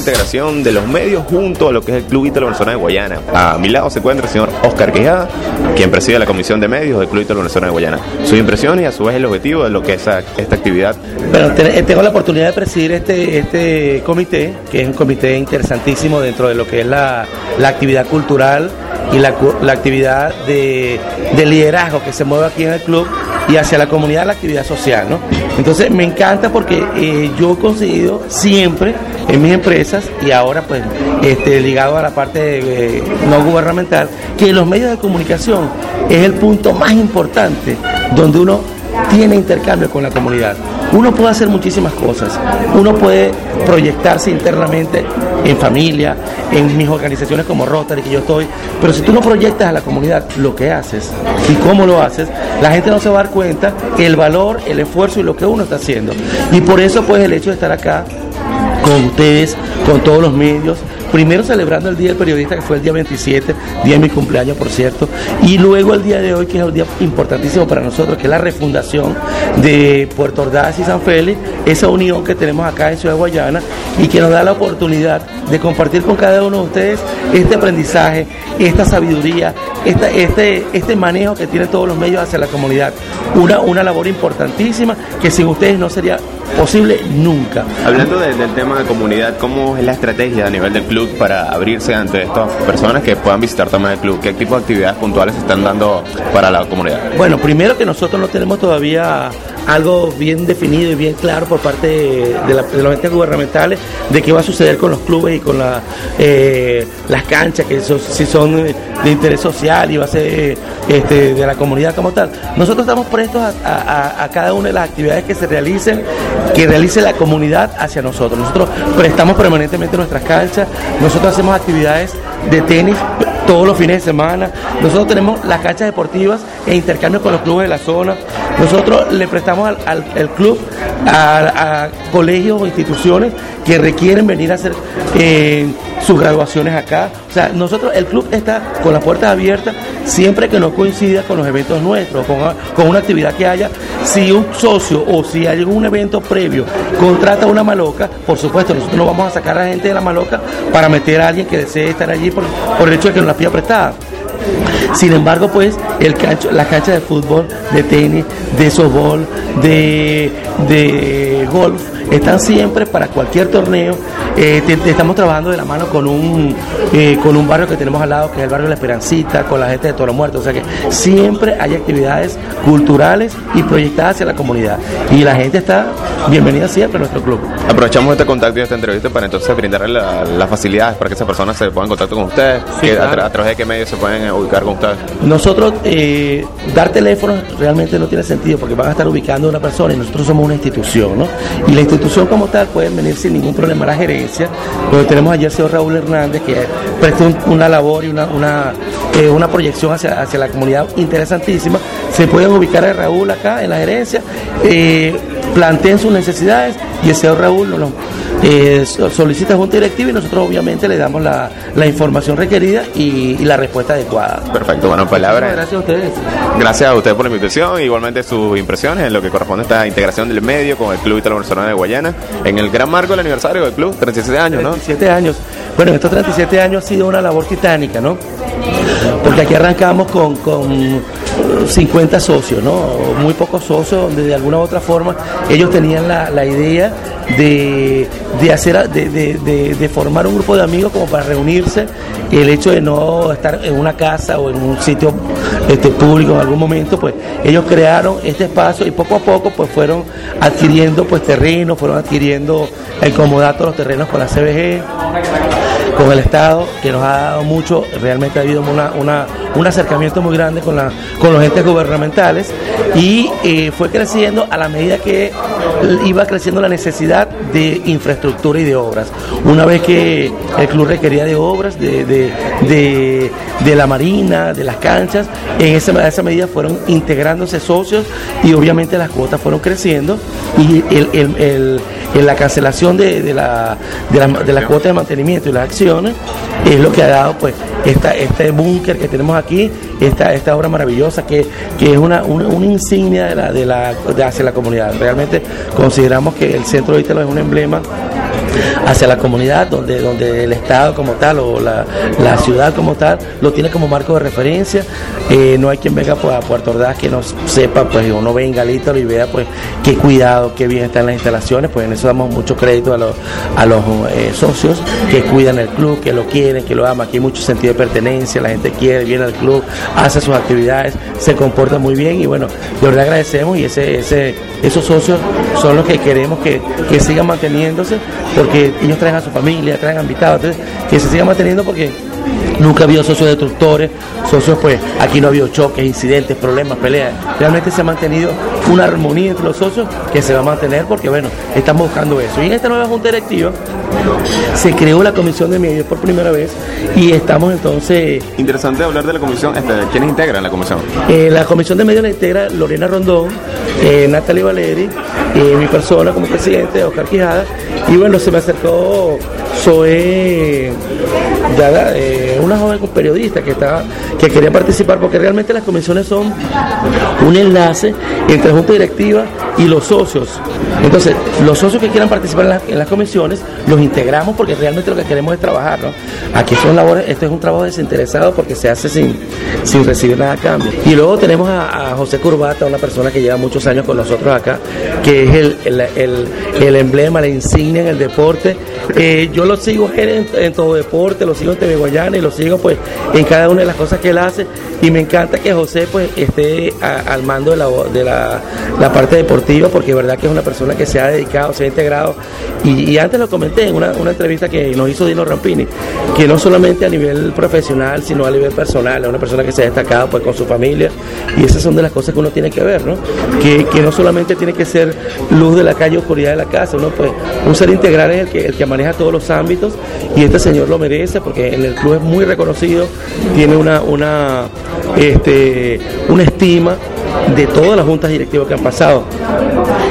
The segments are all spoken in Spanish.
integración de los medios junto a lo que es el Club Ítalo Venezolano de Guayana. A mi lado se encuentra el señor Oscar Quijada, quien preside la Comisión de Medios del Club Ítalo Venezolano de Guayana. Sus impresiones y a su vez el objetivo de lo que es esta actividad. Bueno, eh, tengo la oportunidad de presidir este, este comité, que es un comité interesantísimo dentro de lo que es la, la actividad cultural y la, la actividad de, de liderazgo que se mueve aquí en el club y hacia la comunidad la actividad social, ¿no? Entonces me encanta porque eh, yo he conseguido siempre en mis empresas y ahora pues este, ligado a la parte eh, no gubernamental, que los medios de comunicación es el punto más importante donde uno tiene intercambio con la comunidad. Uno puede hacer muchísimas cosas. Uno puede proyectarse internamente en familia, en mis organizaciones como Rotary, que yo estoy. Pero si tú no proyectas a la comunidad lo que haces y cómo lo haces, la gente no se va a dar cuenta el valor, el esfuerzo y lo que uno está haciendo. Y por eso, pues, el hecho de estar acá con ustedes, con todos los medios, primero celebrando el Día del Periodista, que fue el día 27, día de mi cumpleaños, por cierto, y luego el día de hoy, que es un día importantísimo para nosotros, que es la refundación de Puerto Ordaz y San Félix, esa unión que tenemos acá en Ciudad Guayana y que nos da la oportunidad de compartir con cada uno de ustedes este aprendizaje, esta sabiduría, este, este manejo que tienen todos los medios hacia la comunidad. Una, una labor importantísima que sin ustedes no sería posible nunca. Hablando del tema de comunidad, ¿cómo es la estrategia a nivel del club para abrirse ante estas personas que puedan visitar también el club? ¿Qué tipo de actividades puntuales están dando para la comunidad? Bueno, primero que nosotros no tenemos todavía algo bien definido y bien claro por parte de, los entes gubernamentales de qué va a suceder con los clubes y con la, eh, las canchas, que si son de interés social y va a ser este, de la comunidad como tal. Nosotros estamos prestos a, cada una de las actividades que se realicen, que realice la comunidad hacia nosotros. Nosotros prestamos permanentemente nuestras canchas, nosotros hacemos actividades de tenis todos los fines de semana. Nosotros tenemos las canchas deportivas e intercambio con los clubes de la zona. Nosotros le prestamos al, club a, colegios o instituciones que requieren venir a hacer eh, sus graduaciones acá. O sea, nosotros, el club está con las puertas abiertas siempre que no coincida con los eventos nuestros, con, con una actividad que haya. Si un socio o si hay algún evento previo contrata una maloca, por supuesto, nosotros no vamos a sacar a la gente de la maloca para meter a alguien que desee estar allí por, por el hecho de que nos la pida prestada. Sin embargo, pues el cancho, la cancha de fútbol, de tenis, de softball, de, de golf, están siempre para cualquier torneo. Eh, estamos trabajando de la mano con un, eh, con un barrio que tenemos al lado, que es el barrio La Esperancita, con la gente de Toro Muerto. O sea que siempre hay actividades culturales y proyectadas hacia la comunidad. Y la gente está bienvenida siempre a nuestro club. Aprovechamos este contacto y esta entrevista para entonces brindarle las facilidades para que esas personas se pongan en contacto con ustedes, a, través de qué medios se pueden ubicar con ustedes. Nosotros, eh, dar teléfonos realmente no tiene sentido porque van a estar ubicando a una persona y nosotros somos una institución, ¿no? Y la institución como tal puede venir sin ningún problema a la gerencia, donde tenemos ayer al señor Raúl Hernández que prestó una labor y una, una, eh, una proyección hacia, hacia la comunidad interesantísima. Se pueden ubicar a Raúl acá en la gerencia, eh, planteen sus necesidades y el señor Raúl nos eh, solicita junta directiva y nosotros obviamente le damos la, información requerida y, la respuesta adecuada. Perfecto, bueno, palabras. Gracias a ustedes. Gracias a ustedes por la invitación, igualmente sus impresiones en lo que corresponde a esta integración del medio con el Club Italo Barcelona de Guayana, en el gran marco del aniversario del club, 37 años, ¿no? 37 años. Bueno, estos 37 años ha sido una labor titánica, ¿no? Porque aquí arrancamos con, con 50 socios, ¿no? Muy pocos socios, donde de alguna u otra forma ellos tenían la, la idea de, de hacer de, de, de, formar un grupo de amigos como para reunirse el hecho de no estar en una casa o en un sitio este, público en algún momento pues ellos crearon este espacio y poco a poco pues fueron adquiriendo pues terrenos fueron adquiriendo el comodato los terrenos con la CBG con el Estado, que nos ha dado mucho, realmente ha habido una, un acercamiento muy grande con, los entes gubernamentales y eh, fue creciendo a la medida que iba creciendo la necesidad de infraestructura y de obras. Una vez que el club requería de obras, de, de, de, la marina, de las canchas, en esa, esa medida fueron integrándose socios y obviamente las cuotas fueron creciendo y la cancelación de, la, de, de la cuota de mantenimiento y las acciones es lo que ha dado pues esta, este búnker que tenemos aquí, esta, esta obra maravillosa que, que es una, una, insignia de la, de la, de hacia la comunidad. Realmente consideramos que el centro de Ítalo es un emblema hacia la comunidad, donde, donde el Estado como tal o la, la ciudad como tal lo tiene como marco de referencia. Eh, no hay quien venga pues, a Puerto Ordaz que no sepa, pues uno venga al y vea pues qué cuidado, qué bien están las instalaciones, pues en eso damos mucho crédito a los, a los eh, socios que cuidan el club, que lo quieren, que lo aman, aquí hay mucho sentido de pertenencia, la gente quiere, viene al club, hace sus actividades, se comporta muy bien y bueno, de verdad agradecemos y ese, ese, esos socios son los que queremos que, que sigan manteniéndose porque ellos traen a su familia, traen invitados, entonces que se sigan manteniendo porque Nunca ha habido socios destructores, socios pues aquí no ha habido choques, incidentes, problemas, peleas. Realmente se ha mantenido una armonía entre los socios que se va a mantener porque bueno, estamos buscando eso. Y en esta nueva junta directiva se creó la comisión de medios por primera vez y estamos entonces... Interesante hablar de la comisión, este, ¿quiénes integran la comisión? Eh, la comisión de medios la integra Lorena Rondón, eh, Natalie Valeri, eh, mi persona como presidente, Oscar Quijada, y bueno, se me acercó Zoe eh, una joven periodista que estaba, que quería participar, porque realmente las comisiones son un enlace entre Junta Directiva y los socios. Entonces, los socios que quieran participar en, las comisiones, los integramos porque realmente lo que queremos es trabajar. Aquí son labores, esto es un trabajo desinteresado porque se hace sin, sin recibir nada a cambio. Y luego tenemos a, José Curbata, una persona que lleva muchos años con nosotros acá, que es el, el, el, emblema, la insignia en el deporte. Yo lo sigo en, en todo deporte, lo sigo TV Guayana y lo sigo pues en cada una de las cosas que él hace. Y me encanta que José pues esté al mando de, la, de la, parte deportiva porque verdad que es una persona que se ha dedicado, se ha integrado y, antes lo comenté en una, entrevista que nos hizo Dino Rampini, que no solamente a nivel profesional sino a nivel personal, es una persona que se ha destacado pues con su familia y esas son de las cosas que uno tiene que ver, ¿no? Que, no solamente tiene que ser luz de la calle, oscuridad de la casa, uno pues un ser integral es el que, el que maneja todos los ámbitos y este señor lo merece porque en el club es muy reconocido, tiene una, una, este, una estima de todas las juntas directivas que han pasado.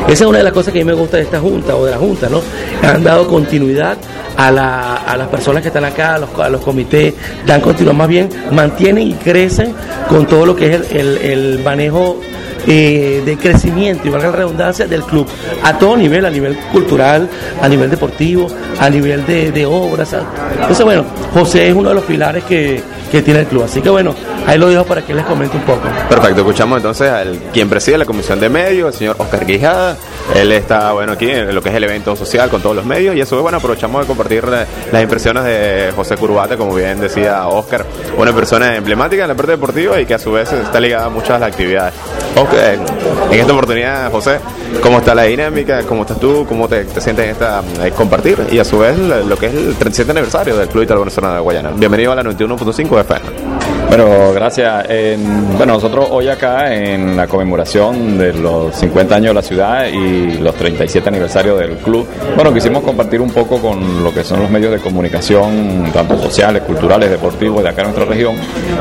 Esa es una de las cosas que a mí me gusta de esta junta o de la junta, ¿no? Han dado continuidad a, la, a las personas que están acá, a los, comités, dan continuidad, más bien mantienen y crecen con todo lo que es el, manejo eh, de crecimiento y valga la redundancia del club a todo nivel, a nivel cultural, a nivel deportivo, a nivel de, obras. Entonces, bueno, José es uno de los pilares que, que tiene el club. Así que bueno, ahí lo dejo para que les comente un poco. Perfecto, escuchamos entonces al quien preside la comisión de medios, el señor Oscar Quijada. Él está, bueno, aquí en lo que es el evento social con todos los medios y eso, bueno, aprovechamos de compartir las impresiones de José Curubate, como bien decía Oscar, una persona emblemática en la parte deportiva y que a su vez está ligada a muchas las actividades. Oscar, en esta oportunidad, José, ¿cómo está la dinámica? ¿Cómo estás tú? ¿Cómo te, sientes en esta eh, compartir? Y a su vez lo que es el 37 aniversario del Club Italo Venezolano de Guayana. Bienvenido a la 91.5 Bueno, gracias. bueno, nosotros hoy acá en la conmemoración de los 50 años de la ciudad y los 37 aniversarios del club, bueno, quisimos compartir un poco con lo que son los medios de comunicación, tanto sociales, culturales, deportivos de acá en nuestra región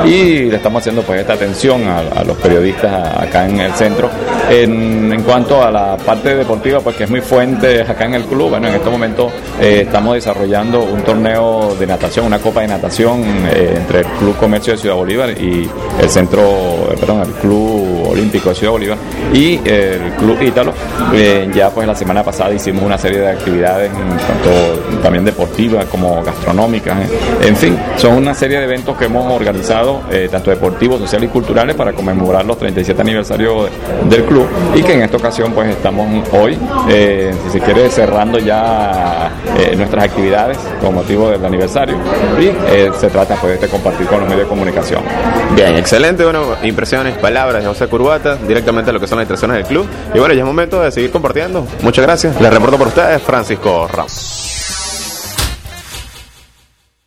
y le estamos haciendo pues esta atención a, los periodistas acá en el centro. En, en, cuanto a la parte deportiva, pues que es muy fuente acá en el club, bueno, en este momento eh, estamos desarrollando un torneo de natación, una copa de natación eh, entre Club Comercio de Ciudad Bolívar y el centro, eh, perdón, el Club Olímpico de Ciudad Bolívar y el Club Ítalo. Eh, ya pues la semana pasada hicimos una serie de actividades, tanto también deportivas como gastronómicas, en fin, son una serie de eventos que hemos organizado, eh, tanto deportivos, sociales y culturales, para conmemorar los 37 aniversarios del club y que en esta ocasión pues estamos hoy, si se quiere, cerrando ya nuestras actividades con motivo del aniversario y se trata pues de compartir con los medios de comunicación Bien, excelente, bueno, impresiones, palabras de José Curbata, directamente a lo que son las instrucciones del club. Y bueno, ya es momento de seguir compartiendo. Muchas gracias. Les reporto por ustedes, Francisco Ramos.